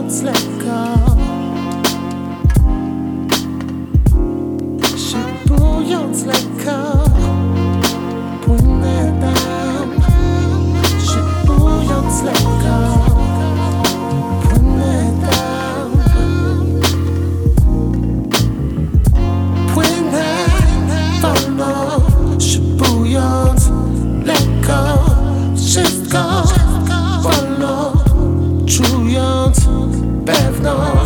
don't let go. Pewność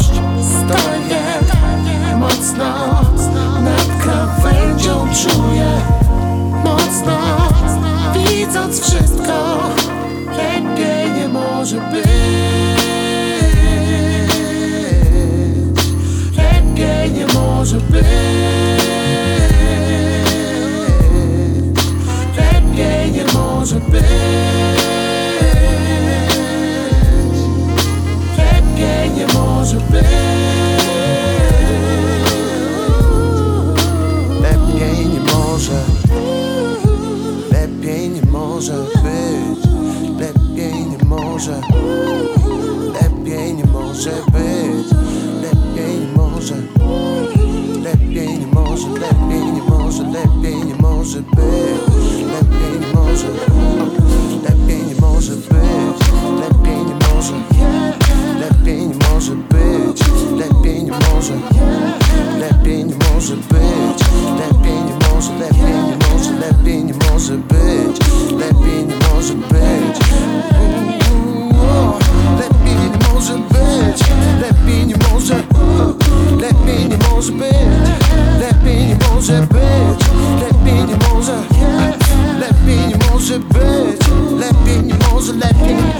żeby żeby lepiej, może lepiej